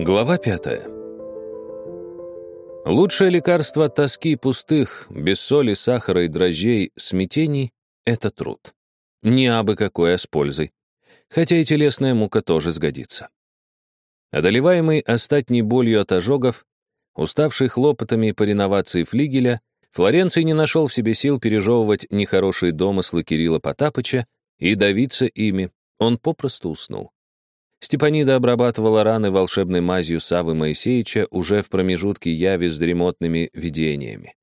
Глава пятая. Лучшее лекарство от тоски пустых, без соли, сахара и дрожжей, смятений — это труд. Не абы какой, а с пользой. Хотя и телесная мука тоже сгодится. Одолеваемый остатней болью от ожогов, уставший хлопотами по реновации флигеля, Флоренций не нашел в себе сил пережевывать нехорошие домыслы Кирилла Потапыча и давиться ими, он попросту уснул. Степанида обрабатывала раны волшебной мазью Савы Моисеевича уже в промежутке яви с дремотными видениями.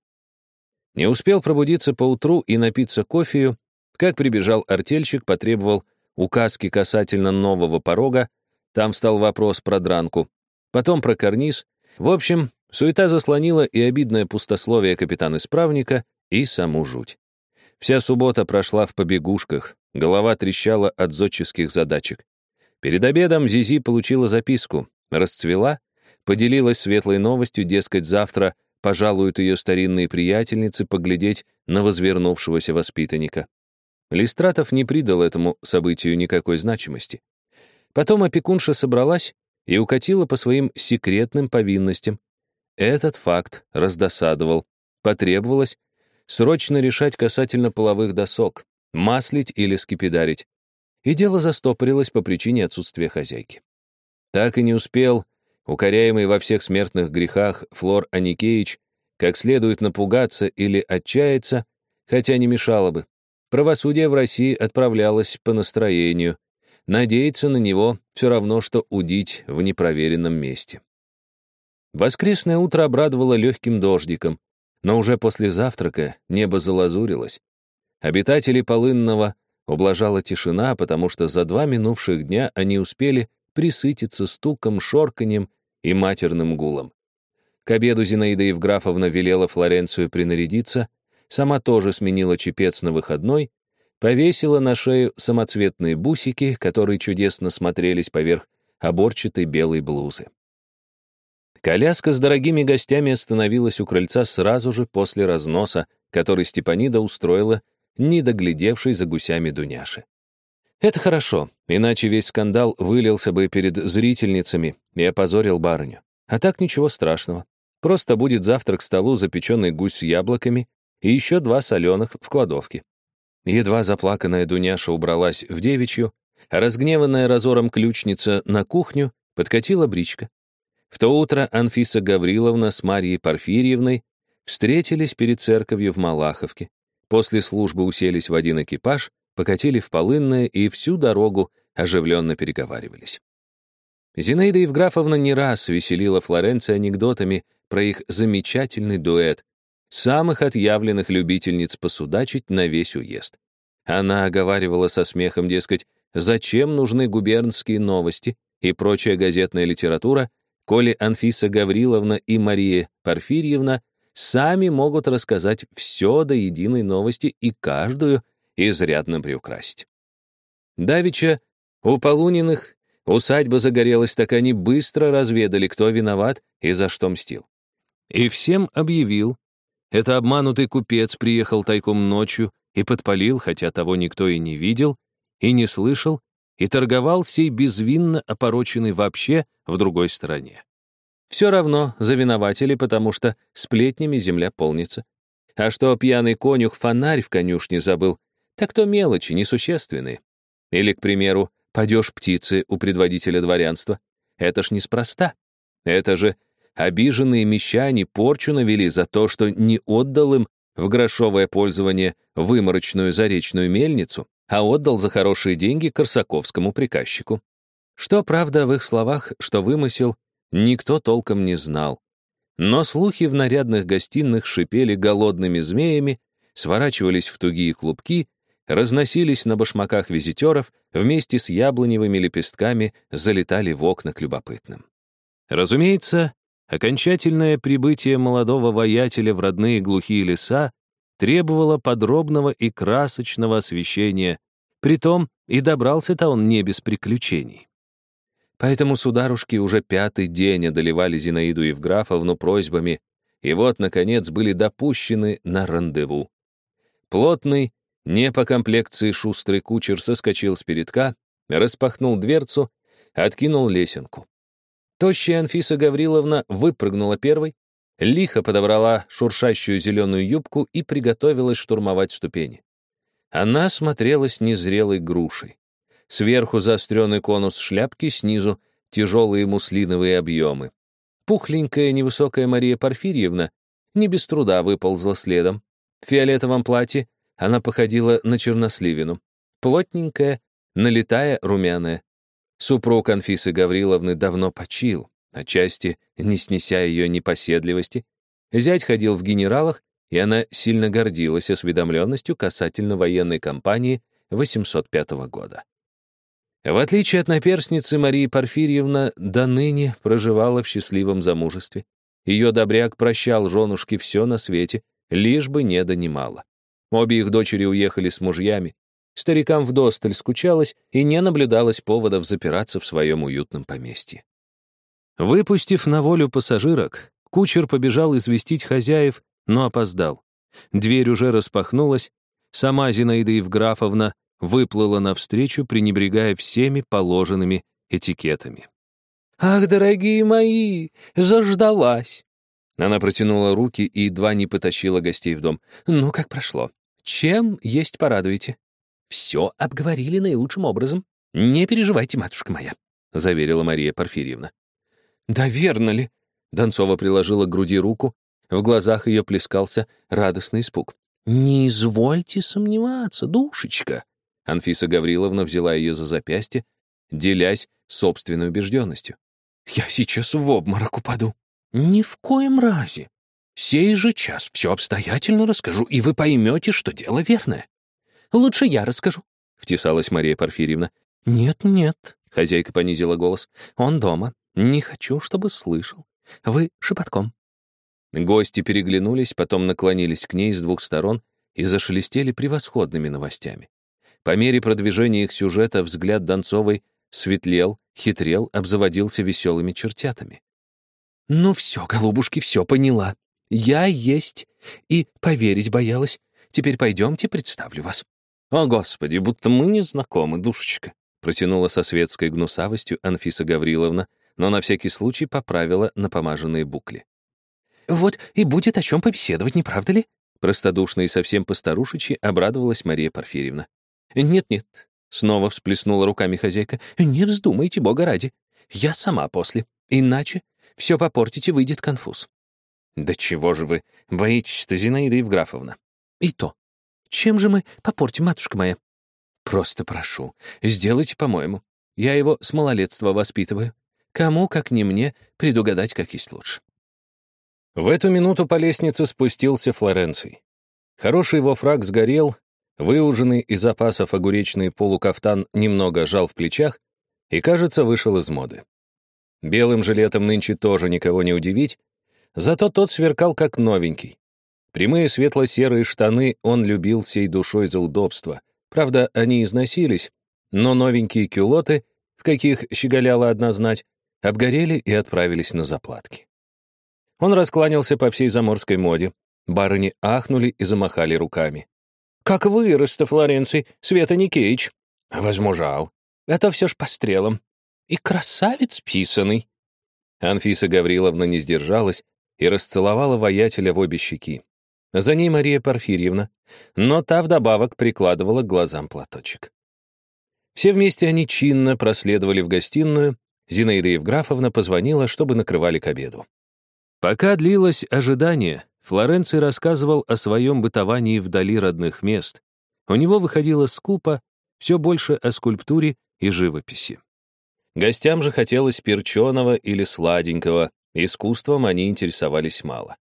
Не успел пробудиться поутру и напиться кофею, как прибежал артельщик, потребовал указки касательно нового порога, там встал вопрос про дранку, потом про карниз. В общем, суета заслонила и обидное пустословие капитана-исправника, и саму жуть. Вся суббота прошла в побегушках, голова трещала от зодческих задачек. Перед обедом Зизи получила записку, расцвела, поделилась светлой новостью, дескать, завтра пожалуют ее старинные приятельницы поглядеть на возвернувшегося воспитанника. Листратов не придал этому событию никакой значимости. Потом опекунша собралась и укатила по своим секретным повинностям. Этот факт раздосадовал. Потребовалось срочно решать касательно половых досок, маслить или скипидарить и дело застопорилось по причине отсутствия хозяйки. Так и не успел, укоряемый во всех смертных грехах Флор Аникеич, как следует напугаться или отчаяться, хотя не мешало бы. Правосудие в России отправлялось по настроению. Надеяться на него все равно, что удить в непроверенном месте. Воскресное утро обрадовало легким дождиком, но уже после завтрака небо залазурилось. Обитатели Полынного Ублажала тишина, потому что за два минувших дня они успели присытиться стуком, шорканьем и матерным гулом. К обеду Зинаида Евграфовна велела Флоренцию принарядиться, сама тоже сменила чепец на выходной, повесила на шею самоцветные бусики, которые чудесно смотрелись поверх оборчатой белой блузы. Коляска с дорогими гостями остановилась у крыльца сразу же после разноса, который Степанида устроила не доглядевшей за гусями Дуняши. Это хорошо, иначе весь скандал вылился бы перед зрительницами и опозорил барыню. А так ничего страшного. Просто будет завтрак к столу запеченный гусь с яблоками и еще два соленых в кладовке. Едва заплаканная Дуняша убралась в девичью, а разгневанная разором ключница на кухню подкатила бричка. В то утро Анфиса Гавриловна с Марьей Порфирьевной встретились перед церковью в Малаховке. После службы уселись в один экипаж, покатили в Полынное и всю дорогу оживленно переговаривались. Зинаида Евграфовна не раз веселила Флоренция анекдотами про их замечательный дуэт, самых отъявленных любительниц посудачить на весь уезд. Она оговаривала со смехом, дескать, зачем нужны губернские новости и прочая газетная литература, коли Анфиса Гавриловна и Мария Порфирьевна сами могут рассказать все до единой новости и каждую изрядно приукрасить. Давича у Полуниных усадьба загорелась, так они быстро разведали, кто виноват и за что мстил. И всем объявил. Это обманутый купец приехал тайком ночью и подпалил, хотя того никто и не видел, и не слышал, и торговал сей безвинно опороченный вообще в другой стороне. Все равно завинователи, потому что сплетнями земля полнится. А что пьяный конюх фонарь в конюшне забыл, так то мелочи, несущественные. Или, к примеру, падеж птицы у предводителя дворянства. Это ж неспроста. Это же обиженные мещане порчу навели за то, что не отдал им в грошовое пользование выморочную заречную мельницу, а отдал за хорошие деньги корсаковскому приказчику. Что правда в их словах, что вымысел, никто толком не знал. Но слухи в нарядных гостиных шипели голодными змеями, сворачивались в тугие клубки, разносились на башмаках визитеров, вместе с яблоневыми лепестками залетали в окна к любопытным. Разумеется, окончательное прибытие молодого воятеля в родные глухие леса требовало подробного и красочного освещения, притом и добрался-то он не без приключений. Поэтому сударушки уже пятый день одолевали Зинаиду Евграфовну просьбами, и вот, наконец, были допущены на рандеву. Плотный, не по комплекции шустрый кучер соскочил с передка, распахнул дверцу, откинул лесенку. Тощая Анфиса Гавриловна выпрыгнула первой, лихо подобрала шуршащую зеленую юбку и приготовилась штурмовать ступени. Она смотрелась незрелой грушей. Сверху заостренный конус шляпки, снизу тяжелые муслиновые объемы. Пухленькая невысокая Мария Порфирьевна не без труда выползла следом. В фиолетовом платье она походила на черносливину. Плотненькая, налетая, румяная. Супруг Анфисы Гавриловны давно почил, отчасти не снеся ее непоседливости. Зять ходил в генералах, и она сильно гордилась осведомленностью касательно военной кампании 805 года. В отличие от наперсницы, Мария Порфирьевна до ныне проживала в счастливом замужестве. Ее добряк прощал женушке все на свете, лишь бы не донимала. Обе их дочери уехали с мужьями. Старикам вдосталь скучалось, и не наблюдалось поводов запираться в своем уютном поместье. Выпустив на волю пассажирок, кучер побежал известить хозяев, но опоздал. Дверь уже распахнулась, сама Зинаида Евграфовна выплыла навстречу, пренебрегая всеми положенными этикетами. «Ах, дорогие мои, заждалась!» Она протянула руки и едва не потащила гостей в дом. «Ну, как прошло? Чем есть порадуете?» «Все обговорили наилучшим образом. Не переживайте, матушка моя», — заверила Мария Порфирьевна. «Да верно ли?» Донцова приложила к груди руку. В глазах ее плескался радостный испуг. «Не извольте сомневаться, душечка», Анфиса Гавриловна взяла ее за запястье, делясь собственной убежденностью. «Я сейчас в обморок упаду». «Ни в коем разе. Сей же час все обстоятельно расскажу, и вы поймете, что дело верное». «Лучше я расскажу», — втесалась Мария Порфирьевна. «Нет-нет», — хозяйка понизила голос, — «он дома. Не хочу, чтобы слышал. Вы шепотком». Гости переглянулись, потом наклонились к ней с двух сторон и зашелестели превосходными новостями. По мере продвижения их сюжета взгляд Донцовой светлел, хитрел, обзаводился веселыми чертятами. «Ну все, голубушки, все поняла. Я есть. И поверить боялась. Теперь пойдемте, представлю вас». «О, Господи, будто мы не знакомы, душечка», протянула со светской гнусавостью Анфиса Гавриловна, но на всякий случай поправила напомаженные букли. «Вот и будет о чем побеседовать, не правда ли?» Простодушно и совсем постарушечи обрадовалась Мария Порфирьевна. «Нет-нет», — снова всплеснула руками хозяйка, «не вздумайте, бога ради. Я сама после. Иначе все попортите, выйдет конфуз». «Да чего же вы боитесь-то, Зинаида Евграфовна?» «И то. Чем же мы попортим, матушка моя?» «Просто прошу, сделайте по-моему. Я его с малолетства воспитываю. Кому, как не мне, предугадать, как есть лучше». В эту минуту по лестнице спустился Флоренций. Хороший его фраг сгорел, Выуженный из запасов огуречный полукафтан немного жал в плечах и, кажется, вышел из моды. Белым жилетом нынче тоже никого не удивить, зато тот сверкал как новенький. Прямые светло-серые штаны он любил всей душой за удобство. Правда, они износились, но новенькие кюлоты, в каких щеголяла одна знать, обгорели и отправились на заплатки. Он раскланялся по всей заморской моде. Барыни ахнули и замахали руками. Как вырос-то, Флоренций, Света Никеич. Возмужал. Это все ж по стрелам. И красавец писанный. Анфиса Гавриловна не сдержалась и расцеловала воятеля в обе щеки. За ней Мария Порфирьевна, но та вдобавок прикладывала к глазам платочек. Все вместе они чинно проследовали в гостиную. Зинаида Евграфовна позвонила, чтобы накрывали к обеду. Пока длилось ожидание, Флоренций рассказывал о своем бытовании вдали родных мест. У него выходило скупо, все больше о скульптуре и живописи. Гостям же хотелось перченого или сладенького, искусством они интересовались мало.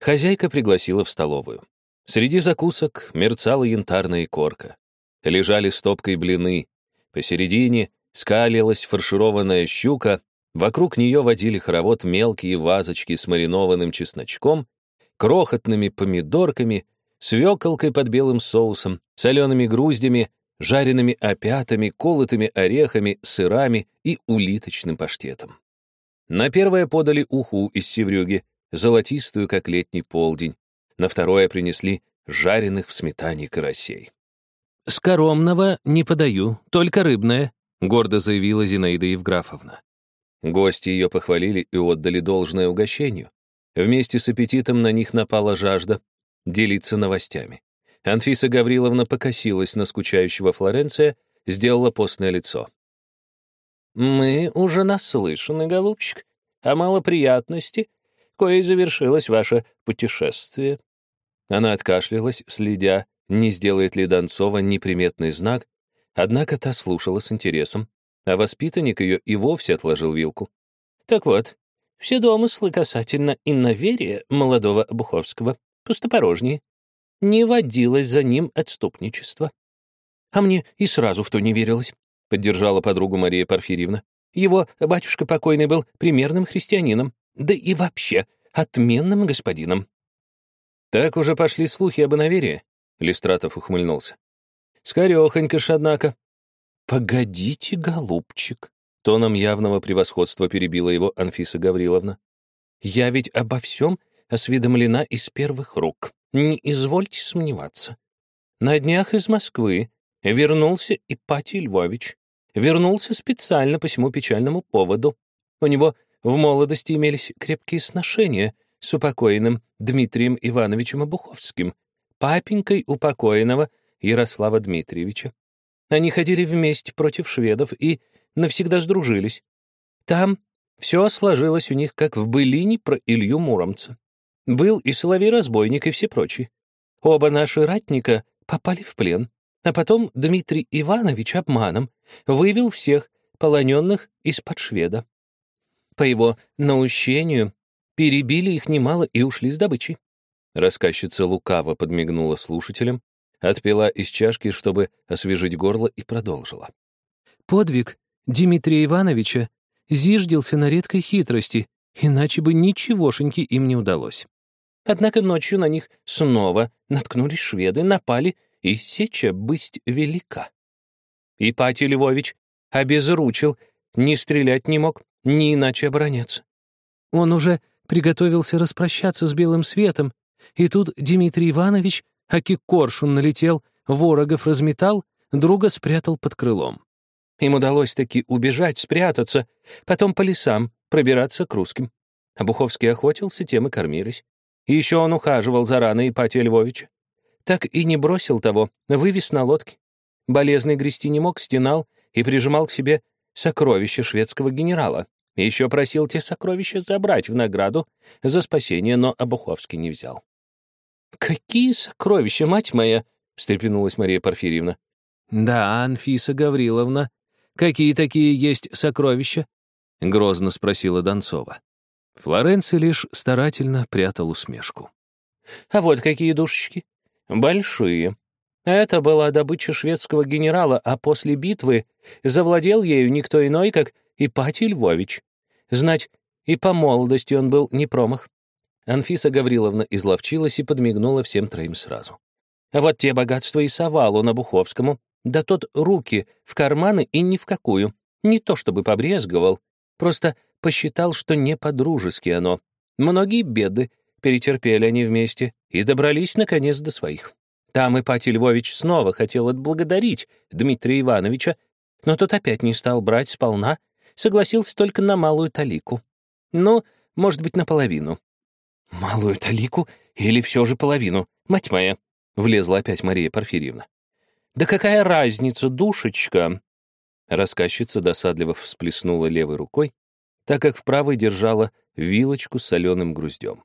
Хозяйка пригласила в столовую. Среди закусок мерцала янтарная корка. Лежали стопкой блины. Посередине скалилась фаршированная щука, вокруг нее водили хоровод мелкие вазочки с маринованным чесночком крохотными помидорками, свеколкой под белым соусом, солеными груздями, жареными опятами, колотыми орехами, сырами и улиточным паштетом. На первое подали уху из севрюги, золотистую, как летний полдень. На второе принесли жареных в сметане карасей. «Скоромного не подаю, только рыбное», — гордо заявила Зинаида Евграфовна. Гости ее похвалили и отдали должное угощению. Вместе с аппетитом на них напала жажда делиться новостями. Анфиса Гавриловна покосилась на скучающего Флоренция, сделала постное лицо. «Мы уже наслышаны, голубчик, о малоприятности, кое завершилось ваше путешествие». Она откашлялась, следя, не сделает ли Донцова неприметный знак, однако та слушала с интересом, а воспитанник ее и вовсе отложил вилку. «Так вот, все домыслы касательно инноверия молодого Обуховского пустопорожние. Не водилось за ним отступничество. А мне и сразу в то не верилось, — поддержала подругу Мария Порфирьевна. Его батюшка покойный был примерным христианином, да и вообще отменным господином. Так уже пошли слухи об иноверии, — Листратов ухмыльнулся. Скорехонько ж, однако. Погодите, голубчик, — тоном явного превосходства перебила его Анфиса Гавриловна. Я ведь обо всем осведомлена из первых рук. Не извольте сомневаться. На днях из Москвы вернулся Ипатий Львович. Вернулся специально по всему печальному поводу. У него в молодости имелись крепкие сношения с упокоенным Дмитрием Ивановичем Обуховским, папенькой упокоенного Ярослава Дмитриевича. Они ходили вместе против шведов и навсегда сдружились. Там все сложилось у них, как в былине про Илью Муромца. Был и Соловей-разбойник, и все прочие. Оба наши ратника попали в плен, а потом Дмитрий Иванович обманом вывел всех полоненных из-под шведа. По его наущению перебили их немало и ушли с добычей. Рассказчица лукаво подмигнула слушателям, отпила из чашки, чтобы освежить горло, и продолжила. Подвиг Дмитрия Ивановича зиждился на редкой хитрости, иначе бы ничегошеньки им не удалось. Однако ночью на них снова наткнулись шведы, напали, и сеча бысть велика. Ипатий Львович обезручил, не стрелять не мог, ни иначе обороняться. Он уже приготовился распрощаться с белым светом, и тут Дмитрий Иванович, аки коршун налетел, ворогов разметал, друга спрятал под крылом. Им удалось таки убежать, спрятаться, потом по лесам пробираться к русским. А Буховский охотился, тем и кормились. И еще он ухаживал за раной Ипатия Львовича. Так и не бросил того, вывез на лодке. Болезный грести не мог, стенал и прижимал к себе сокровища шведского генерала. И еще просил те сокровища забрать в награду за спасение, но Обуховский не взял. «Какие сокровища, мать моя!» — встрепенулась Мария Порфирьевна. «Да, Анфиса Гавриловна, какие такие есть сокровища?» — грозно спросила Донцова. Флоренций лишь старательно прятал усмешку. «А вот какие душечки. Большие. Это была добыча шведского генерала, а после битвы завладел ею никто иной, как Ипатий Львович. Знать, и по молодости он был не промах. Анфиса Гавриловна изловчилась и подмигнула всем троим сразу. Вот те богатства и совал он Обуховскому, да тот руки в карманы и ни в какую. Не то чтобы побрезговал, просто посчитал, что не по-дружески оно. Многие беды перетерпели они вместе и добрались, наконец, до своих. Там Ипатий Львович снова хотел отблагодарить Дмитрия Ивановича, но тот опять не стал брать сполна, согласился только на малую талику. Ну, может быть, наполовину. «Малую талику или все же половину? Мать моя!» — влезла опять Мария Порфирьевна. «Да какая разница, душечка?» Рассказчица досадливо всплеснула левой рукой, так как в правой держала вилочку с соленым груздем.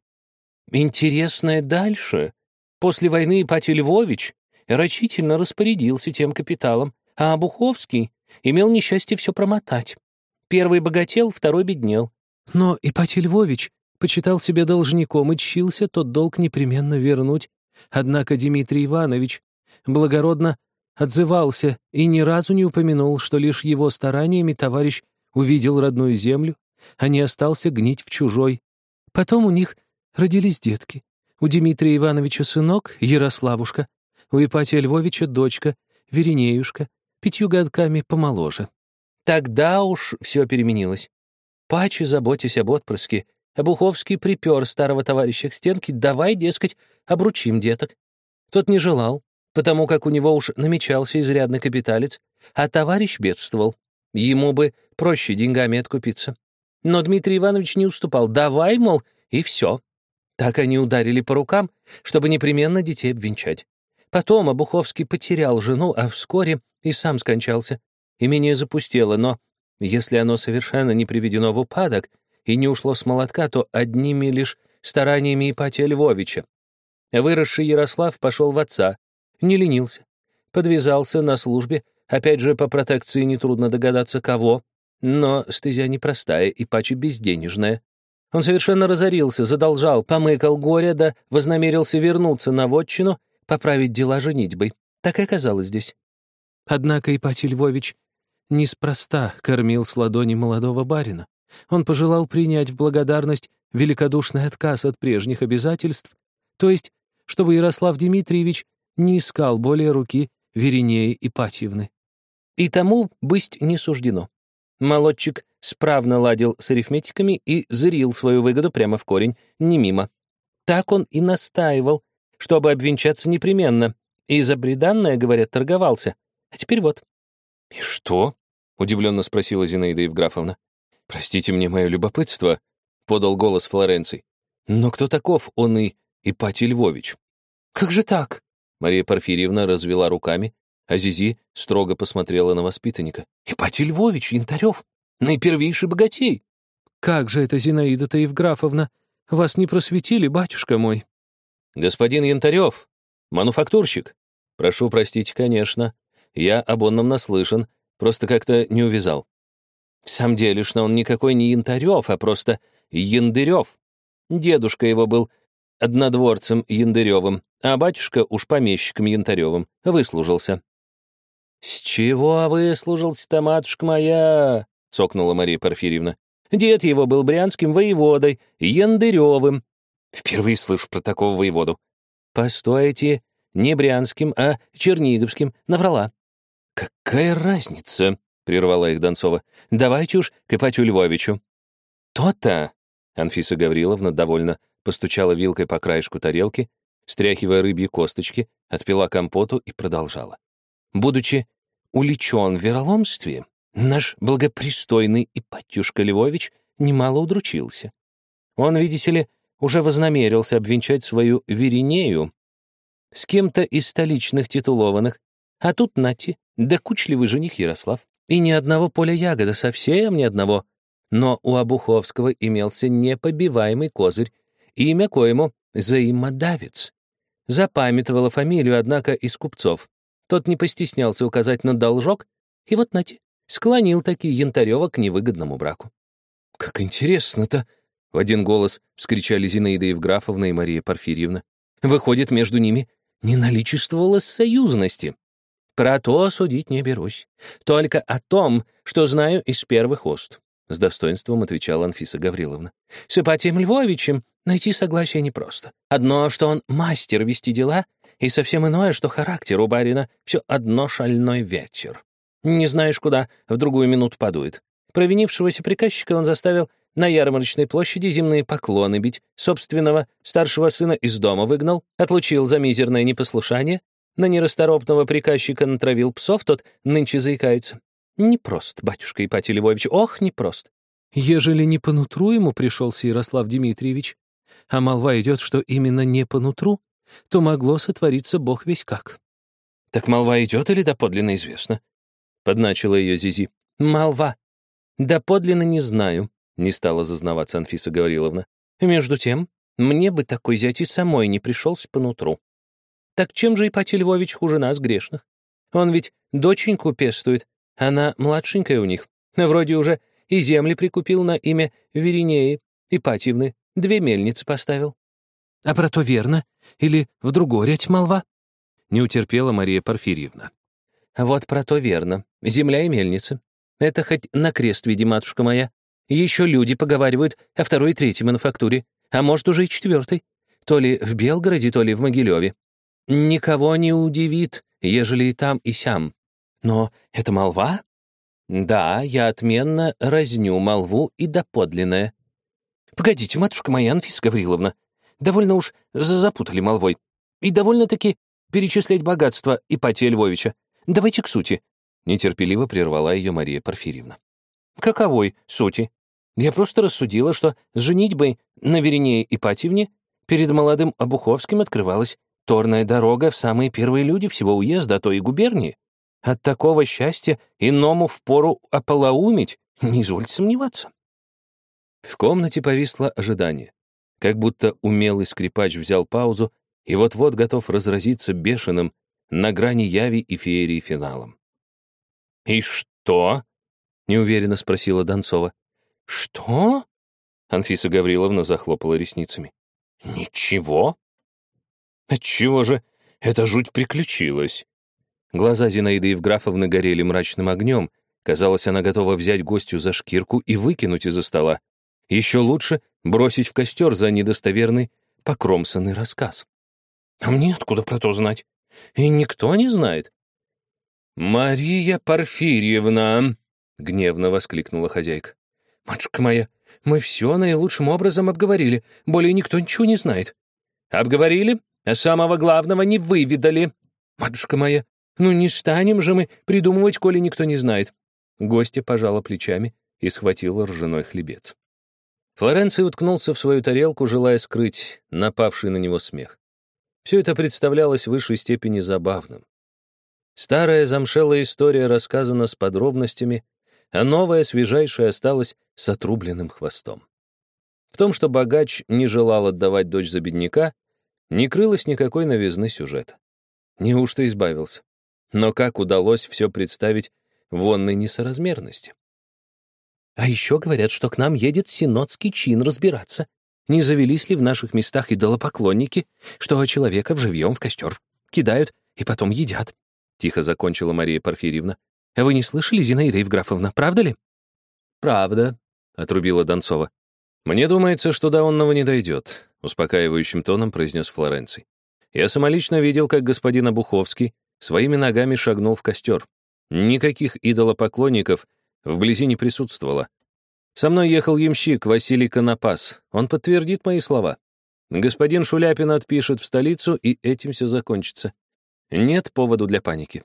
Интересное дальше. После войны Ипатий Львович рачительно распорядился тем капиталом, а Обуховский имел несчастье все промотать. Первый богател, второй беднел. Но Ипатий Львович почитал себя должником и чился тот долг непременно вернуть. Однако Дмитрий Иванович благородно отзывался и ни разу не упомянул, что лишь его стараниями товарищ увидел родную землю, а не остался гнить в чужой. Потом у них родились детки. У Дмитрия Ивановича сынок, Ярославушка, у Ипатия Львовича дочка, Веринеюшка, пятью годками помоложе. Тогда уж все переменилось. Паче, заботясь об отпрыске, Обуховский припер старого товарища к стенке, давай, дескать, обручим деток. Тот не желал, потому как у него уж намечался изрядный капиталец, а товарищ бедствовал. Ему бы проще деньгами откупиться. Но Дмитрий Иванович не уступал. Давай, мол, и все. Так они ударили по рукам, чтобы непременно детей обвенчать. Потом Обуховский потерял жену, а вскоре и сам скончался. Имение запустело, но если оно совершенно не приведено в упадок и не ушло с молотка, то одними лишь стараниями Ипатия Львовича. Выросший Ярослав пошел в отца, не ленился, подвязался на службе, опять же, по протекции нетрудно догадаться кого, но стезя непростая и паче безденежная. Он совершенно разорился, задолжал, помыкал горе, да вознамерился вернуться на вотчину, поправить дела женитьбой. Так и оказалось здесь. Однако Ипатий Львович неспроста кормил с ладони молодого барина. Он пожелал принять в благодарность великодушный отказ от прежних обязательств, то есть, чтобы Ярослав Дмитриевич не искал более руки Веринеи Ипатьевны. И тому быть не суждено. Молодчик справно ладил с арифметиками и зрил свою выгоду прямо в корень, не мимо. Так он и настаивал, чтобы обвенчаться непременно, и за бреданное, говорят, торговался. А теперь вот. «И что?» — удивленно спросила Зинаида Евграфовна. «Простите мне мое любопытство», — подал голос Флоренций. «Но кто таков он и Ипатий Львович?» «Как же так?» Мария Порфирьевна развела руками, а Зизи строго посмотрела на воспитанника. «Ипатий Львович, Янтарев, наипервейший богатей!» «Как же это, Зинаида-то Евграфовна, вас не просветили, батюшка мой?» «Господин Янтарев, мануфактурщик. Прошу простить, конечно. Я об онном наслышан, просто как-то не увязал». «В самом деле, что он никакой не Янтарев, а просто Яндырев. Дедушка его был однодворцем Яндыревым, а батюшка уж помещиком Янтаревым. Выслужился. «С чего выслужился-то, матушка моя?» — цокнула Мария Порфирьевна. «Дед его был брянским воеводой, Яндыревым». «Впервые слышу про такого воеводу». «Постойте, не брянским, а черниговским, наврала». «Какая разница?» — прервала их Донцова. «Давайте уж к Ипатию Львовичу». «То-то!» — Анфиса Гавриловна довольно постучала вилкой по краешку тарелки, стряхивая рыбьи косточки, отпила компоту и продолжала. Будучи уличен в вероломстве, наш благопристойный Ипатюшка Львович немало удручился. Он, видите ли, уже вознамерился обвенчать свою Веринею с кем-то из столичных титулованных, а тут нати, докучливый жених Ярослав, и ни одного поля ягода, совсем ни одного. Но у Обуховского имелся непобиваемый козырь, имя коему — взаимодавец. Запамятовала фамилию, однако, из купцов. Тот не постеснялся указать на должок, и вот нате, склонил таки Янтарева к невыгодному браку. «Как интересно-то!» — в один голос вскричали Зинаида Евграфовна и Мария Порфирьевна. «Выходит, между ними не наличествовало союзности». «Про то судить не берусь. Только о том, что знаю из первых уст», — с достоинством отвечала Анфиса Гавриловна. «С Ипатием Львовичем найти согласие непросто. Одно, что он мастер вести дела — и совсем иное, что характер у барина все одно шальной ветер. Не знаешь куда, в другую минуту подует. Провинившегося приказчика он заставил на ярмарочной площади земные поклоны бить, собственного старшего сына из дома выгнал, отлучил за мизерное непослушание, на нерасторопного приказчика натравил псов, тот нынче заикается. Непрост, батюшка Ипатий Львович, ох, непрост. Ежели не по нутру ему пришелся Ярослав Дмитриевич, а молва идет, что именно не по нутру, то могло сотвориться бог весь как. «Так молва идет или доподлинно известно?» — подначила ее Зизи. «Молва. Доподлинно не знаю», — не стала зазнаваться Анфиса Гавриловна. «Между тем, мне бы такой зять и самой не пришелся по нутру. Так чем же Ипатий Львович хуже нас, грешных? Он ведь доченьку пестует, она младшенькая у них. Вроде уже и земли прикупил на имя Веринеи Ипатьевны, две мельницы поставил. А про то верно? Или в другой рядь молва?» Не утерпела Мария Порфирьевна. «Вот про то верно. Земля и мельница. Это хоть на крест, види, матушка моя. Еще люди поговаривают о второй и третьей мануфактуре, а может, уже и четвертой. То ли в Белгороде, то ли в Могилеве. Никого не удивит, ежели и там, и сям. Но это молва? Да, я отменно разню молву и доподлинное. Погодите, матушка моя, Анфиса Гавриловна, Довольно уж запутали молвой. И довольно-таки перечислять богатство Ипатия Львовича. Давайте к сути». Нетерпеливо прервала ее Мария Порфирьевна. «Каковой сути?» Я просто рассудила, что с женитьбой на Веринее Ипатьевне перед молодым Обуховским открывалась торная дорога в самые первые люди всего уезда, а то и губернии. От такого счастья иному впору ополоумить, не извольте сомневаться. В комнате повисло ожидание. Как будто умелый скрипач взял паузу и вот-вот готов разразиться бешеным на грани яви и феерии финалом. «И что?» — неуверенно спросила Донцова. «Что?» — Анфиса Гавриловна захлопала ресницами. «Ничего?» «Отчего же эта жуть приключилась?» Глаза Зинаиды Евграфовны горели мрачным огнем. Казалось, она готова взять гостью за шкирку и выкинуть из-за стола. Еще лучше бросить в костер за недостоверный, покромсанный рассказ. А мне откуда про то знать? И никто не знает. «Мария Порфирьевна!» — гневно воскликнула хозяйка. «Матушка моя, мы все наилучшим образом обговорили. Более никто ничего не знает». «Обговорили, а самого главного не выведали. Матушка моя, ну не станем же мы придумывать, коли никто не знает». Гостья пожала плечами и схватила ржаной хлебец. Флоренций уткнулся в свою тарелку, желая скрыть напавший на него смех. Все это представлялось в высшей степени забавным. Старая замшелая история рассказана с подробностями, а новая, свежайшая, осталась с отрубленным хвостом. В том, что богач не желал отдавать дочь за бедняка, не крылось никакой новизны сюжета. Неужто избавился? Но как удалось все представить в онной несоразмерности? А еще говорят, что к нам едет синодский чин разбираться. Не завелись ли в наших местах идолопоклонники, что человека вживьем в костер кидают и потом едят? Тихо закончила Мария Порфирьевна. А вы не слышали, Зинаида Евграфовна, правда ли? Правда, отрубила Донцова. Мне думается, что до онного не дойдет, успокаивающим тоном произнес Флоренций. Я самолично видел, как господин Обуховский своими ногами шагнул в костер. Никаких идолопоклонников вблизи не присутствовало. Со мной ехал ямщик Василий Конопас. Он подтвердит мои слова. Господин Шуляпин отпишет в столицу, и этим все закончится. Нет поводу для паники.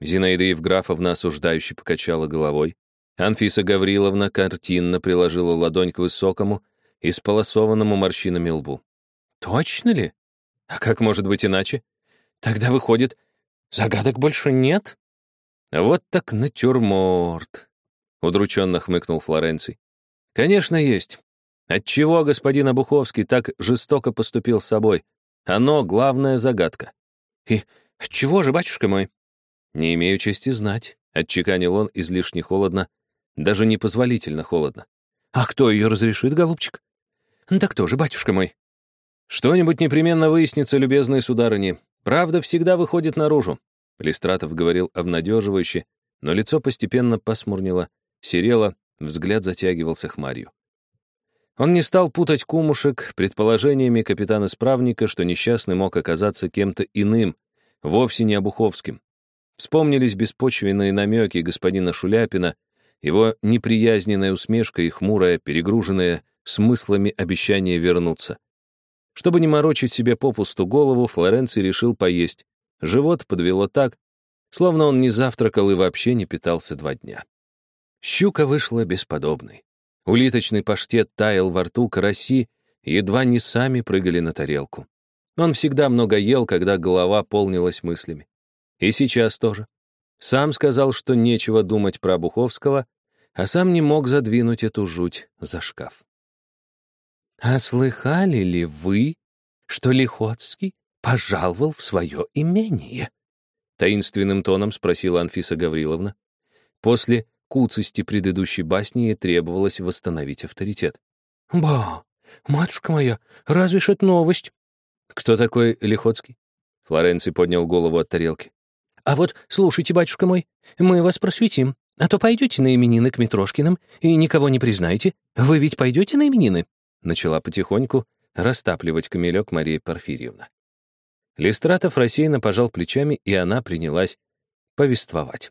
Зинаида Евграфовна осуждающе покачала головой. Анфиса Гавриловна картинно приложила ладонь к высокому, исполосованному морщинами лбу. «Точно ли? А как может быть иначе? Тогда выходит, загадок больше нет?» «Вот так натюрморт», — удрученно хмыкнул Флоренций. «Конечно, есть. Отчего господин Обуховский так жестоко поступил с собой? Оно — главная загадка». «И отчего же, батюшка мой?» «Не имею чести знать», — отчеканил он излишне холодно, даже непозволительно холодно. «А кто ее разрешит, голубчик?» «Да кто же, батюшка мой?» «Что-нибудь непременно выяснится, любезные сударыни. Правда всегда выходит наружу. Листратов говорил обнадеживающе, но лицо постепенно посмурнело, серело, взгляд затягивался хмарью. Он не стал путать кумушек предположениями капитана-справника, что несчастный мог оказаться кем-то иным, вовсе не Обуховским. Вспомнились беспочвенные намеки господина Шуляпина, его неприязненная усмешка и хмурая, перегруженная смыслами обещание вернуться. Чтобы не морочить себе попусту голову, Флоренций решил поесть, Живот подвело так, словно он не завтракал и вообще не питался два дня. Щука вышла бесподобной. Улиточный паштет таял во рту, караси едва не сами прыгали на тарелку. Он всегда много ел, когда голова полнилась мыслями. И сейчас тоже. Сам сказал, что нечего думать про Буховского, а сам не мог задвинуть эту жуть за шкаф. «А слыхали ли вы, что Лихотский пожаловал в свое имение?» Таинственным тоном спросила Анфиса Гавриловна. После куцости предыдущей басни ей требовалось восстановить авторитет. «Ба, матушка моя, разве ж это новость?» «Кто такой Лихоцкий?» Флоренций поднял голову от тарелки. «А вот, слушайте, батюшка мой, мы вас просветим. А то пойдете на именины к Митрошкиным и никого не признаете. Вы ведь пойдете на именины?» Начала потихоньку растапливать камелек Мария Порфирьевна. Листратов рассеянно пожал плечами, и она принялась повествовать.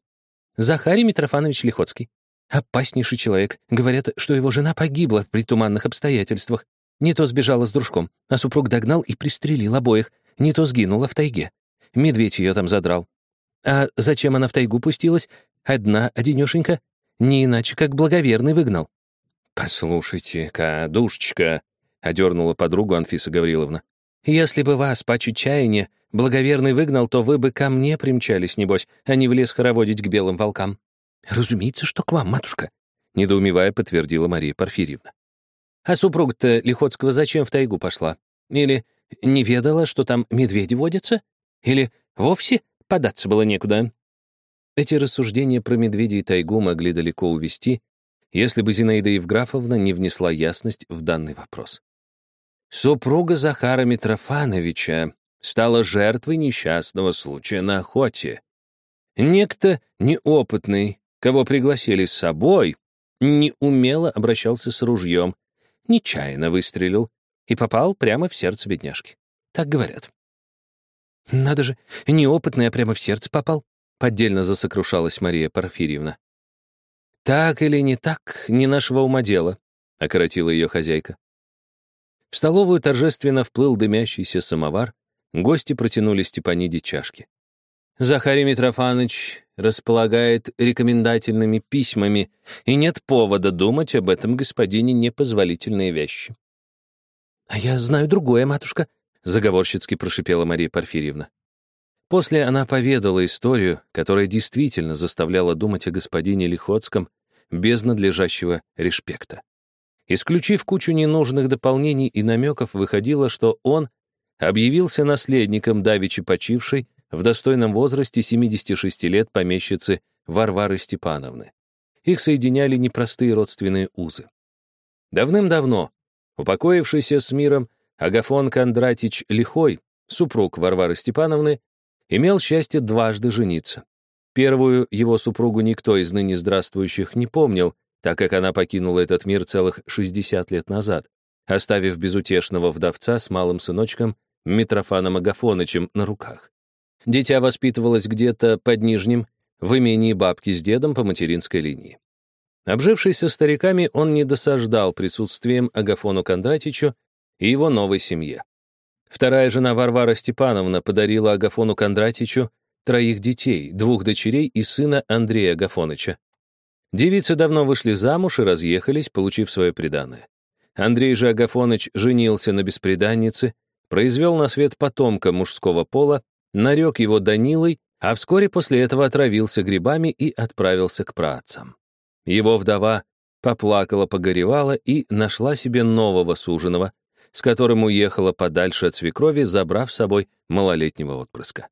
Захарий Митрофанович Лихоцкий. Опаснейший человек. Говорят, что его жена погибла при туманных обстоятельствах. Не то сбежала с дружком, а супруг догнал и пристрелил обоих. Не то сгинула в тайге. Медведь ее там задрал. А зачем она в тайгу пустилась? Одна, одинешенька. Не иначе, как благоверный выгнал. «Послушайте-ка, душечка», — одернула подругу Анфиса Гавриловна. «Если бы вас по чаяния благоверный выгнал, то вы бы ко мне примчались, небось, а не в лес хороводить к белым волкам». «Разумеется, что к вам, матушка», — недоумевая подтвердила Мария Порфирьевна. «А супруга-то Лихотского зачем в тайгу пошла? Или не ведала, что там медведи водятся? Или вовсе податься было некуда?» Эти рассуждения про медведей и тайгу могли далеко увести, если бы Зинаида Евграфовна не внесла ясность в данный вопрос. Супруга Захара Митрофановича стала жертвой несчастного случая на охоте. Некто неопытный, кого пригласили с собой, неумело обращался с ружьем, нечаянно выстрелил и попал прямо в сердце бедняжки. Так говорят. «Надо же, неопытный, а прямо в сердце попал», — поддельно засокрушалась Мария Порфирьевна. «Так или не так, не нашего ума дело», — окоротила ее хозяйка. В столовую торжественно вплыл дымящийся самовар, гости протянули Степаниде чашки. Захарий Митрофанович располагает рекомендательными письмами, и нет повода думать об этом господине непозволительные вещи. «А я знаю другое, матушка», — заговорщицки прошипела Мария Порфирьевна. После она поведала историю, которая действительно заставляла думать о господине Лихотском без надлежащего респекта. Исключив кучу ненужных дополнений и намеков, выходило, что он объявился наследником давичи почившей в достойном возрасте 76 лет помещицы Варвары Степановны. Их соединяли непростые родственные узы. Давным-давно упокоившийся с миром Агафон Кондратич Лихой, супруг Варвары Степановны, имел счастье дважды жениться. Первую его супругу никто из ныне здравствующих не помнил, так как она покинула этот мир целых 60 лет назад, оставив безутешного вдовца с малым сыночком Митрофаном Агафонычем на руках. Дитя воспитывалось где-то под Нижним, в имении бабки с дедом по материнской линии. Обжившись со стариками, он не досаждал присутствием Агафону Кондратичу и его новой семье. Вторая жена Варвара Степановна подарила Агафону Кондратичу троих детей, двух дочерей и сына Андрея Агафоныча. Девицы давно вышли замуж и разъехались, получив свое приданое. Андрей же Агафоныч женился на бесприданнице, произвел на свет потомка мужского пола, нарек его Данилой, а вскоре после этого отравился грибами и отправился к праотцам. Его вдова поплакала-погоревала и нашла себе нового суженого, с которым уехала подальше от свекрови, забрав с собой малолетнего отпрыска.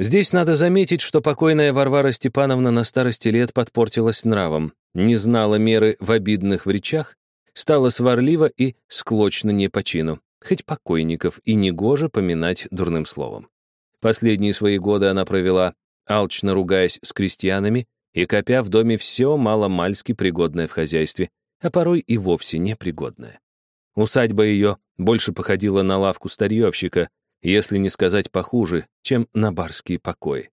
Здесь надо заметить, что покойная Варвара Степановна на старости лет подпортилась нравом, не знала меры в обидных речах, стала сварлива и склочна не по чину, хоть покойников и негоже поминать дурным словом. Последние свои годы она провела, алчно ругаясь с крестьянами и копя в доме все маломальски пригодное в хозяйстве, а порой и вовсе непригодное. Усадьба ее больше походила на лавку старьевщика, если не сказать похуже, чем на барские покои.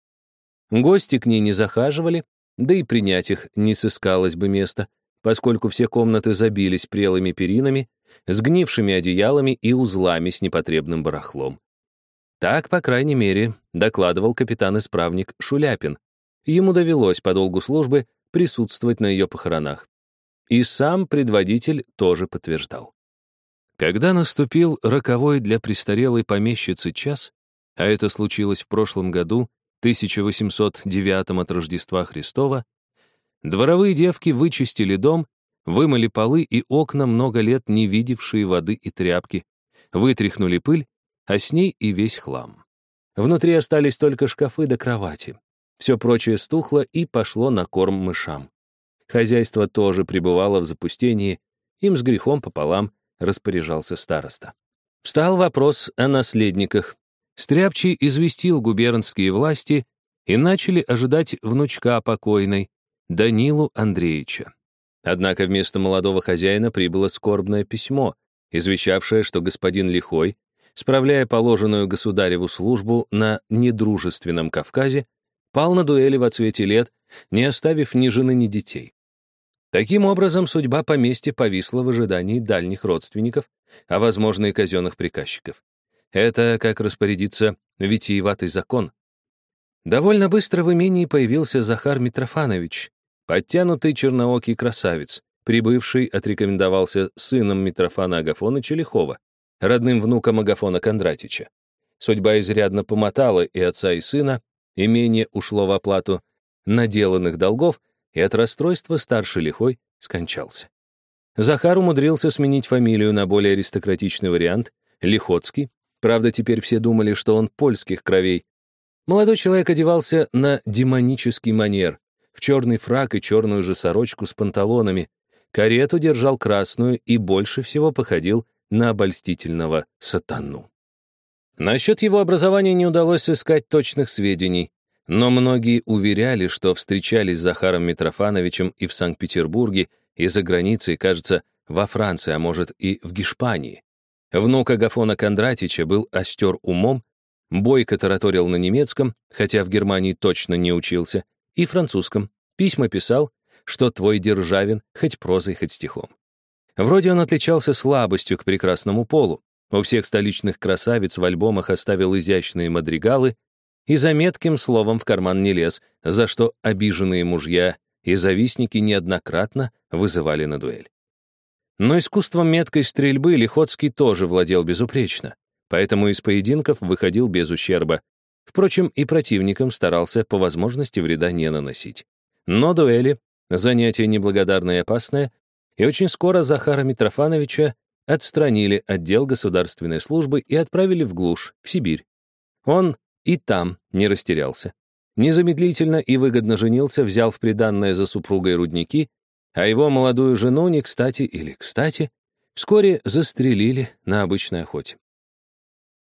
Гости к ней не захаживали, да и принять их не сыскалось бы места, поскольку все комнаты забились прелыми перинами, сгнившими одеялами и узлами с непотребным барахлом. Так, по крайней мере, докладывал капитан-исправник Шуляпин. Ему довелось по долгу службы присутствовать на ее похоронах. И сам предводитель тоже подтверждал. Когда наступил роковой для престарелой помещицы час, а это случилось в прошлом году, 1809 от Рождества Христова, дворовые девки вычистили дом, вымыли полы и окна, много лет не видевшие воды и тряпки, вытряхнули пыль, а с ней и весь хлам. Внутри остались только шкафы до кровати. Все прочее стухло и пошло на корм мышам. Хозяйство тоже пребывало в запустении, им с грехом пополам распоряжался староста. Встал вопрос о наследниках. Стряпчий известил губернские власти и начали ожидать внучка покойной, Данилу Андреевича. Однако вместо молодого хозяина прибыло скорбное письмо, извещавшее, что господин Лихой, справляя положенную государеву службу на недружественном Кавказе, пал на дуэли в отсвете лет, не оставив ни жены, ни детей. Таким образом, судьба поместья повисла в ожидании дальних родственников, а, возможно, и казенных приказчиков. Это, как распорядиться, витиеватый закон. Довольно быстро в имении появился Захар Митрофанович, подтянутый черноокий красавец, прибывший отрекомендовался сыном Митрофана Агафона Челихова, родным внуком Агафона Кондратича. Судьба изрядно помотала и отца, и сына, имение ушло в оплату наделанных долгов, и от расстройства старший лихой скончался. Захар умудрился сменить фамилию на более аристократичный вариант — Лихоцкий. Правда, теперь все думали, что он польских кровей. Молодой человек одевался на демонический манер, в черный фрак и черную же сорочку с панталонами. Карету держал красную и больше всего походил на обольстительного сатану. Насчет его образования не удалось искать точных сведений, но многие уверяли, что встречались с Захаром Митрофановичем и в Санкт-Петербурге, и за границей, кажется, во Франции, а может и в Гешпании. Внук Агафона Кондратича был остер умом, бойко тараторил на немецком, хотя в Германии точно не учился, и французском. Письма писал, что твой Державин хоть прозой, хоть стихом. Вроде он отличался слабостью к прекрасному полу. У всех столичных красавиц в альбомах оставил изящные мадригалы и за метким словом в карман не лез, за что обиженные мужья и завистники неоднократно вызывали на дуэль. Но искусством меткой стрельбы Лихоцкий тоже владел безупречно, поэтому из поединков выходил без ущерба. Впрочем, и противникам старался по возможности вреда не наносить. Но дуэли — занятие неблагодарное и опасное, и очень скоро Захара Митрофановича отстранили отдел государственной службы и отправили в глушь, в Сибирь. Он и там не растерялся. Незамедлительно и выгодно женился, взял в приданное за супругой рудники, а его молодую жену, не кстати или кстати, вскоре застрелили на обычной охоте.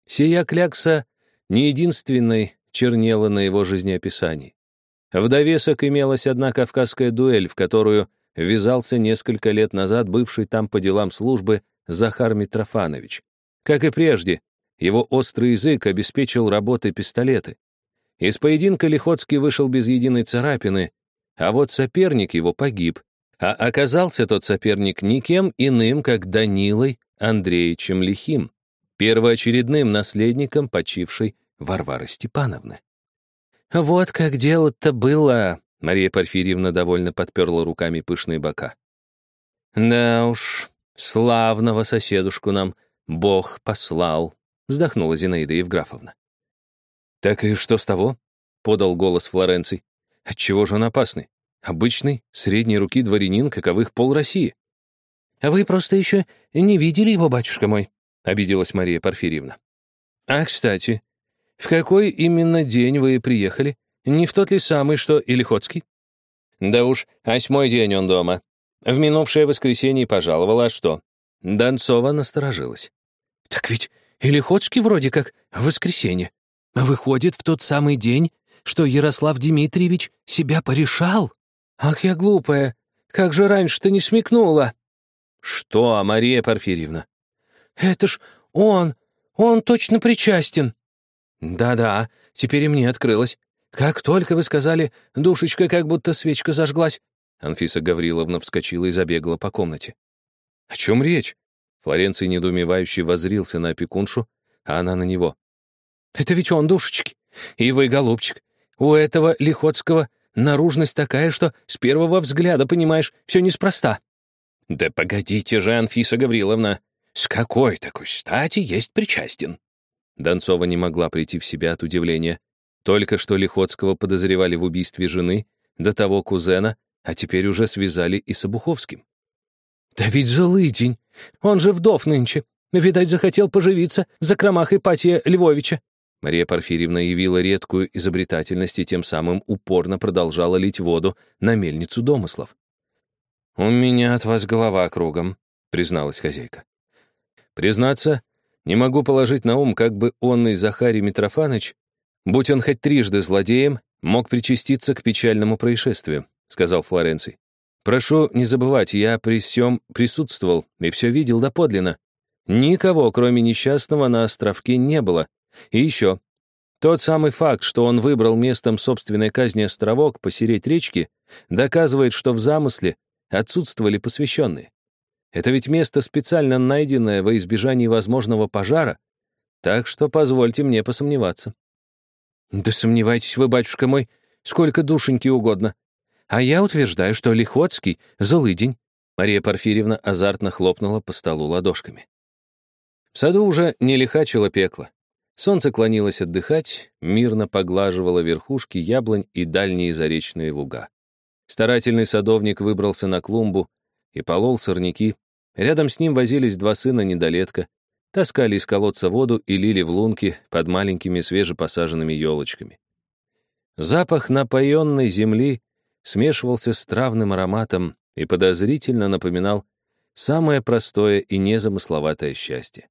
Сия клякса не единственной чернела на его жизнеописании. В довесок имелась одна кавказская дуэль, в которую ввязался несколько лет назад бывший там по делам службы Захар Митрофанович. Как и прежде, его острый язык обеспечил работой пистолеты. Из поединка Лихоцкий вышел без единой царапины, а вот соперник его погиб. А оказался тот соперник никем иным, как Данилой Андреевичем Лихим, первоочередным наследником почившей Варвары Степановны. «Вот как дело-то было!» Мария Порфирьевна довольно подперла руками пышные бока. «Да уж, славного соседушку нам Бог послал», вздохнула Зинаида Евграфовна. «Так и что с того?» — подал голос Флоренций. «Отчего же он опасный? Обычный, средней руки дворянин, каковых пол России». «А вы просто еще не видели его, батюшка мой», — обиделась Мария Порфирьевна. «А, кстати, в какой именно день вы приехали? Не в тот ли самый, что и Лихоцкий?» «Да уж, восьмой день он дома. В минувшее воскресенье пожаловала, а что?» Донцова насторожилась. «Так ведь и Лихоцкий вроде как в воскресенье. Выходит, в тот самый день, что Ярослав Дмитриевич себя порешал? Ах, я глупая, как же раньше-то не смекнула!» «Что, Мария Порфирьевна?» «Это ж он, он точно причастен!» «Да-да, теперь и мне открылось. Как только вы сказали, душечка как будто свечка зажглась». Анфиса Гавриловна вскочила и забегала по комнате. «О чем речь?» Флоренций недоумевающий возрился на опекуншу, а она на него. «Это ведь он, душечки. И вы, голубчик. У этого Лихотского наружность такая, что с первого взгляда, понимаешь, все неспроста». «Да погодите же, Анфиса Гавриловна. С какой такой стати есть причастен?» Донцова не могла прийти в себя от удивления. Только что Лихотского подозревали в убийстве жены, до того кузена, а теперь уже связали и с Обуховским. «Да ведь злыдень! Он же вдов нынче. Видать, захотел поживиться за кромах Ипатия Львовича». Мария Порфирьевна явила редкую изобретательность и тем самым упорно продолжала лить воду на мельницу домыслов. «У меня от вас голова кругом», — призналась хозяйка. «Признаться, не могу положить на ум, как бы онный Захарий Митрофанович, будь он хоть трижды злодеем, мог причаститься к печальному происшествию», — сказал Флоренций. Прошу не забывать, я при всем присутствовал и все видел доподлинно. Никого, кроме несчастного, на островке не было. И еще. Тот самый факт, что он выбрал местом собственной казни островок посереть речки, доказывает, что в замысле отсутствовали посвященные. Это ведь место специально найденное во избежании возможного пожара, так что позвольте мне посомневаться. Да сомневайтесь вы, батюшка мой, сколько душеньки угодно. А я утверждаю, что Лихоцкий — злыдень. Мария Порфирьевна азартно хлопнула по столу ладошками. В саду уже не лихачило пекло. Солнце клонилось отдыхать, мирно поглаживало верхушки яблонь и дальние заречные луга. Старательный садовник выбрался на клумбу и полол сорняки. Рядом с ним возились два сына недолетка, таскали из колодца воду и лили в лунки под маленькими свежепосаженными елочками. Запах напоенной земли смешивался с травным ароматом и подозрительно напоминал самое простое и незамысловатое счастье.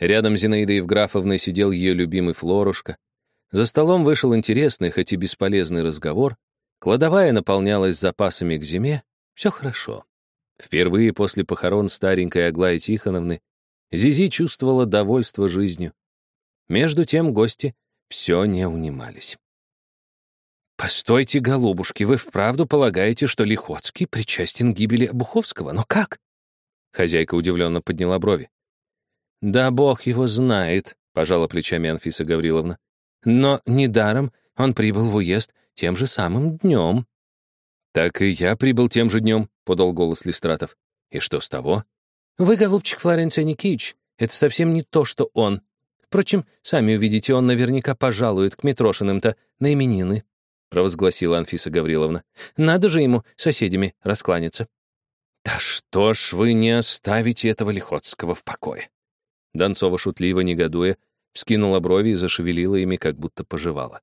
Рядом с Зинаидой Евграфовной сидел ее любимый Флорушка. За столом вышел интересный, хоть и бесполезный разговор. Кладовая наполнялась запасами к зиме. Все хорошо. Впервые после похорон старенькой Аглаи Тихоновны Зизи чувствовала довольство жизнью. Между тем гости все не унимались. «Постойте, голубушки, вы вправду полагаете, что Лихоцкий причастен к гибели Обуховского? Но как?» Хозяйка удивленно подняла брови. «Да бог его знает», — пожала плечами Анфиса Гавриловна. «Но недаром он прибыл в уезд тем же самым днем». «Так и я прибыл тем же днем», — подал голос Листратов. «И что с того?» «Вы, голубчик Флоренция Никитич, это совсем не то, что он. Впрочем, сами увидите, он наверняка пожалует к Митрошиным-то на именины», — провозгласила Анфиса Гавриловна. «Надо же ему соседями раскланяться». «Да что ж вы не оставите этого Лихотского в покое?» Донцова, шутливо негодуя, вскинула брови и зашевелила ими, как будто пожевала.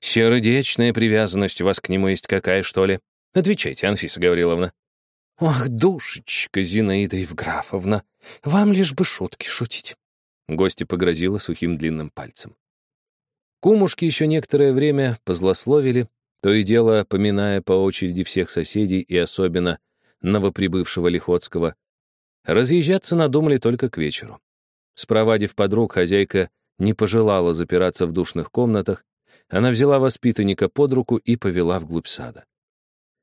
«Сердечная привязанность у вас к нему есть какая, что ли? Отвечайте, Анфиса Гавриловна». «Ах, душечка Зинаида Евграфовна, вам лишь бы шутки шутить». Гостья погрозила сухим длинным пальцем. Кумушки еще некоторое время позлословили, то и дело поминая по очереди всех соседей и особенно новоприбывшего Лихотского. Разъезжаться надумали только к вечеру. Спровадив подруг, хозяйка не пожелала запираться в душных комнатах, она взяла воспитанника под руку и повела вглубь сада.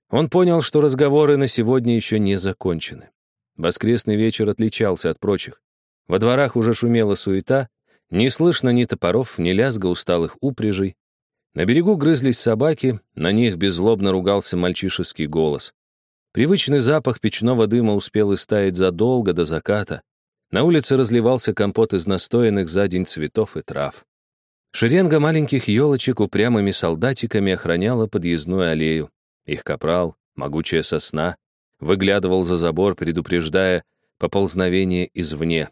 Он понял, что разговоры на сегодня еще не закончены. Воскресный вечер отличался от прочих. Во дворах уже шумела суета, не слышно ни топоров, ни лязга усталых упряжей. На берегу грызлись собаки, на них беззлобно ругался мальчишеский голос. Привычный запах печного дыма успел истаять задолго до заката. На улице разливался компот из настоянных за день цветов и трав. Шеренга маленьких елочек упрямыми солдатиками охраняла подъездную аллею. Их капрал, могучая сосна, выглядывал за забор, предупреждая поползновение извне.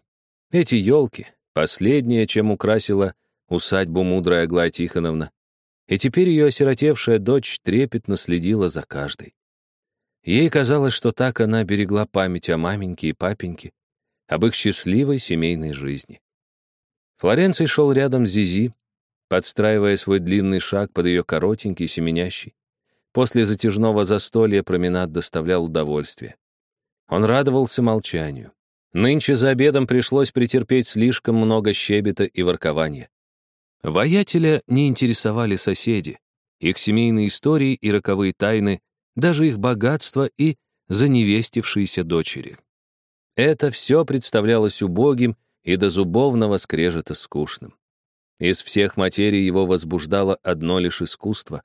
Эти елки — последнее, чем украсила усадьбу мудрая Аглая Тихоновна. И теперь ее осиротевшая дочь трепетно следила за каждой. Ей казалось, что так она берегла память о маменьке и папеньке, об их счастливой семейной жизни. Флоренций шел рядом с Зизи, подстраивая свой длинный шаг под ее коротенький, семенящий. После затяжного застолья променад доставлял удовольствие. Он радовался молчанию. Нынче за обедом пришлось претерпеть слишком много щебета и воркования. Воятеля не интересовали соседи, их семейные истории и роковые тайны, даже их богатство и заневестившиеся дочери. Это все представлялось убогим и до зубовного скрежета скучным. Из всех материй его возбуждало одно лишь искусство,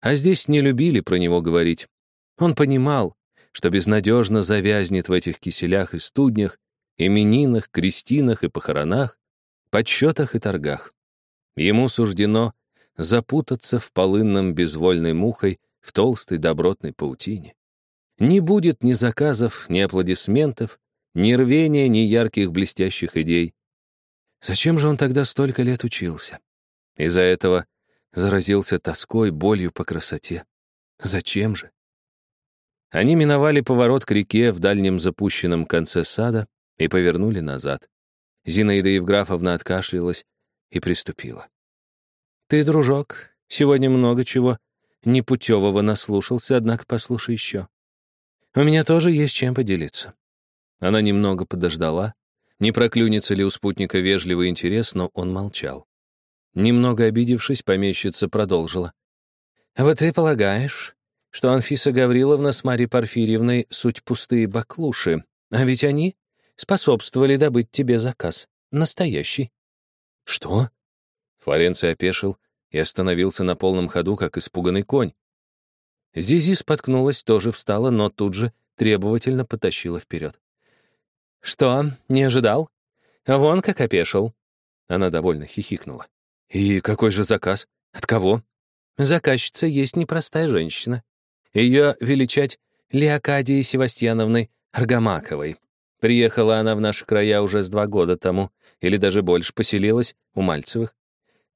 а здесь не любили про него говорить. Он понимал, что безнадежно завязнет в этих киселях и студнях, именинах, крестинах и похоронах, подсчетах и торгах. Ему суждено запутаться в полынном безвольной мухой в толстой добротной паутине. Не будет ни заказов, ни аплодисментов, ни рвения, ни ярких блестящих идей. Зачем же он тогда столько лет учился? Из-за этого заразился тоской, болью по красоте. Зачем же? Они миновали поворот к реке в дальнем запущенном конце сада и повернули назад. Зинаида Евграфовна откашлялась и приступила. «Ты, дружок, сегодня много чего непутевого наслушался, однако послушай еще. У меня тоже есть чем поделиться. Она немного подождала. Не проклюнется ли у спутника вежливый интерес, но он молчал. Немного обидевшись, помещица продолжила. «Вот ты полагаешь, что Анфиса Гавриловна с Марьей Порфирьевной суть пустые баклуши, а ведь они способствовали добыть тебе заказ. Настоящий». «Что?» Флоренций опешил и остановился на полном ходу, как испуганный конь. Зизи споткнулась, тоже встала, но тут же требовательно потащила вперед. «Что, не ожидал? Вон как опешил». Она довольно хихикнула. «И какой же заказ? От кого?» «Заказчица есть непростая женщина. Ее величать Леокадией Севастьяновной Аргамаковой. Приехала она в наши края уже с два года тому, или даже больше поселилась у Мальцевых.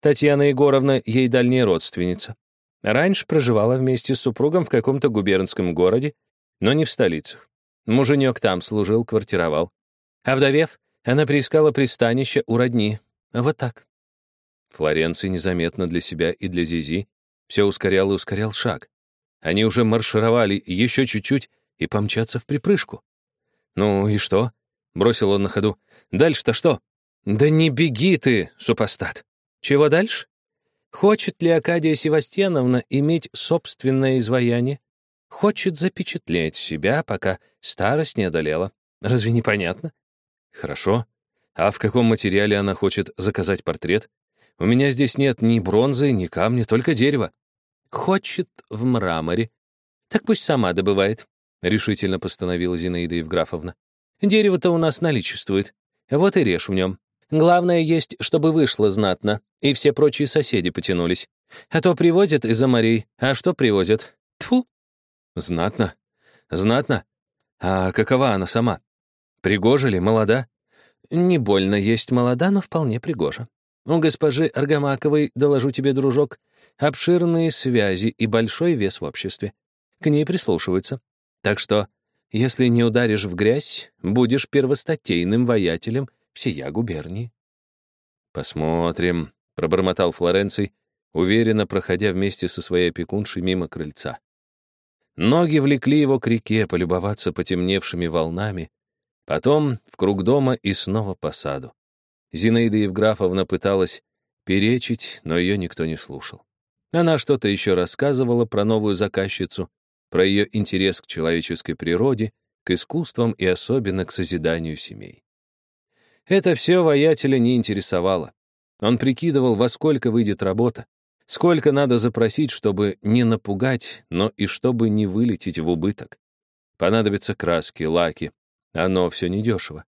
Татьяна Егоровна ей дальняя родственница. Раньше проживала вместе с супругом в каком-то губернском городе, но не в столицах. Муженек там служил, квартировал. А вдовев, она приискала пристанище у родни. Вот так. Флоренций незаметно для себя и для Зизи все ускорял и ускорял шаг. Они уже маршировали еще чуть-чуть и помчаться в припрыжку. «Ну и что?» — бросил он на ходу. «Дальше-то что?» «Да не беги ты, супостат!» Чего дальше? Хочет ли Акадия Севастьяновна иметь собственное изваяние? Хочет запечатлеть себя, пока старость не одолела. Разве не понятно? Хорошо. А в каком материале она хочет заказать портрет? У меня здесь нет ни бронзы, ни камня, только дерево. Хочет в мраморе. Так пусть сама добывает, — решительно постановила Зинаида Евграфовна. Дерево-то у нас наличествует. Вот и режь в нем. Главное есть, чтобы вышло знатно, и все прочие соседи потянулись. А то привозят из-за морей, а что привозят? Тфу. Знатно. Знатно. А какова она сама? Пригожа ли, молода? Не больно есть молода, но вполне пригожа. У госпожи Аргамаковой, доложу тебе, дружок, обширные связи и большой вес в обществе. К ней прислушиваются. Так что, если не ударишь в грязь, будешь первостатейным воятелем всея губернии. «Посмотрим», — пробормотал Флоренций, уверенно проходя вместе со своей опекуншей мимо крыльца. Ноги влекли его к реке полюбоваться потемневшими волнами, потом в круг дома и снова по саду. Зинаида Евграфовна пыталась перечить, но ее никто не слушал. Она что-то еще рассказывала про новую заказчицу, про ее интерес к человеческой природе, к искусствам и особенно к созиданию семей. Это все воятеля не интересовало. Он прикидывал, во сколько выйдет работа, сколько надо запросить, чтобы не напугать, но и чтобы не вылететь в убыток. Понадобятся краски, лаки. Оно все недешево.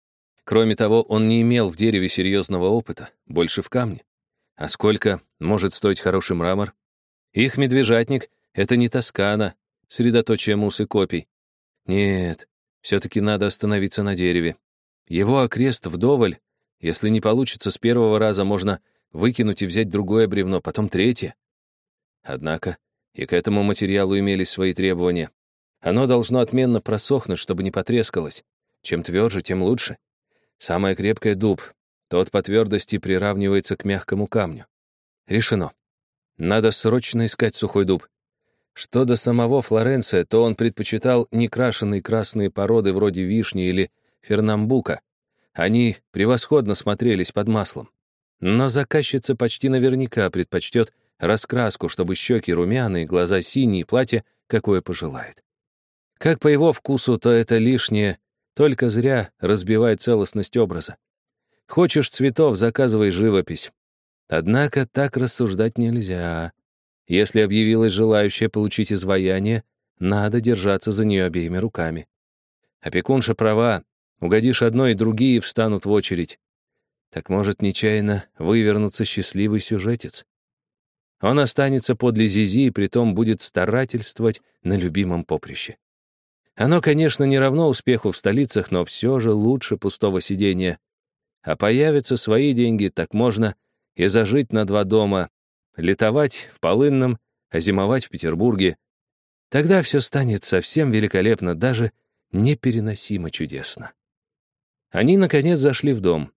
Кроме того, он не имел в дереве серьезного опыта, больше в камне. А сколько может стоить хороший мрамор? Их медвежатник — это не Тоскана, средоточие мус и копий. Нет, все-таки надо остановиться на дереве, его окрест вдоволь. Если не получится с первого раза, можно выкинуть и взять другое бревно, потом третье. Однако и к этому материалу имелись свои требования. Оно должно отменно просохнуть, чтобы не потрескалось. Чем тверже, тем лучше. Самое крепкое — дуб. Тот по твердости приравнивается к мягкому камню. Решено. Надо срочно искать сухой дуб. Что до самого Флоренция, то он предпочитал некрашенные красные породы вроде вишни или Фернамбука. Они превосходно смотрелись под маслом. Но заказчица почти наверняка предпочтет раскраску, чтобы щеки румяные, глаза синие, платье какое пожелает. Как по его вкусу, то это лишнее, только зря разбивает целостность образа. Хочешь цветов, заказывай живопись. Однако так рассуждать нельзя. Если объявилась желающая получить изваяние, надо держаться за нее обеими руками. Опекунша права, Угодишь одной, и другие встанут в очередь. Так может нечаянно вывернуться счастливый сюжетец. Он останется подле Зизи и притом будет старательствовать на любимом поприще. Оно, конечно, не равно успеху в столицах, но все же лучше пустого сидения. А появятся свои деньги, так можно и зажить на два дома, летовать в Полынном, а зимовать в Петербурге. Тогда все станет совсем великолепно, даже непереносимо чудесно. Они, наконец, зашли в дом.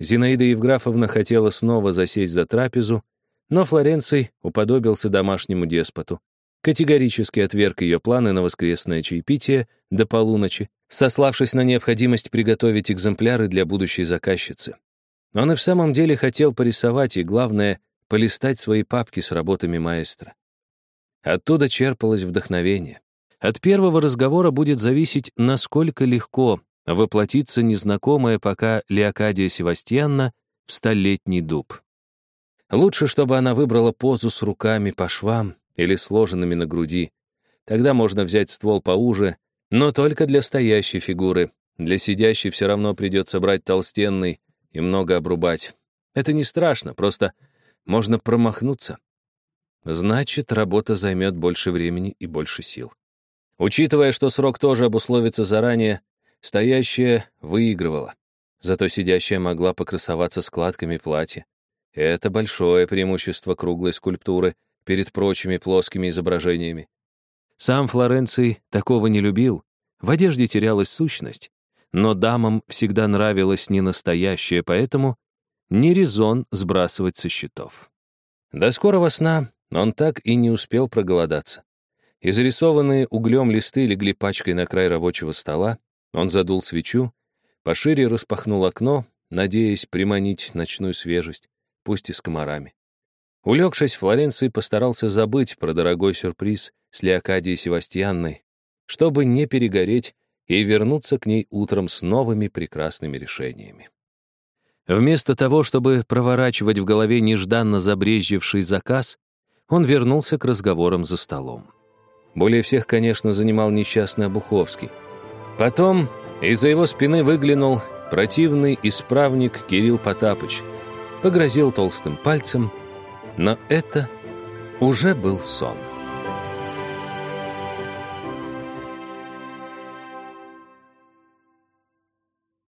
Зинаида Евграфовна хотела снова засесть за трапезу, но Флоренций уподобился домашнему деспоту. Категорически отверг ее планы на воскресное чаепитие до полуночи, сославшись на необходимость приготовить экземпляры для будущей заказчицы. Он и в самом деле хотел порисовать и, главное, полистать свои папки с работами маэстро. Оттуда черпалось вдохновение. От первого разговора будет зависеть, насколько легко воплотится незнакомая пока Леокадия Севастьянна в столетний дуб. Лучше, чтобы она выбрала позу с руками по швам или сложенными на груди. Тогда можно взять ствол поуже, Но только для стоящей фигуры. Для сидящей все равно придется брать толстенный и много обрубать. Это не страшно, просто можно промахнуться. Значит, работа займет больше времени и больше сил. Учитывая, что срок тоже обусловится заранее, стоящая выигрывала. Зато сидящая могла покрасоваться складками платья. Это большое преимущество круглой скульптуры перед прочими плоскими изображениями. Сам Флоренций такого не любил, в одежде терялась сущность. Но дамам всегда нравилось не настоящее, поэтому не резон сбрасывать со счетов. До скорого сна он так и не успел проголодаться. И зарисованные углем листы легли пачкой на край рабочего стола, он задул свечу, пошире распахнул окно, надеясь приманить ночную свежесть, пусть и с комарами. Улегшись, Флоренций постарался забыть про дорогой сюрприз с Леокадией Севастьянной, чтобы не перегореть и вернуться к ней утром с новыми прекрасными решениями. Вместо того, чтобы проворачивать в голове нежданно забрезживший заказ, он вернулся к разговорам за столом. Более всех, конечно, занимал несчастный Обуховский. Потом из-за его спины выглянул противный исправник Кирилл Потапыч, погрозил толстым пальцем, но это уже был сон.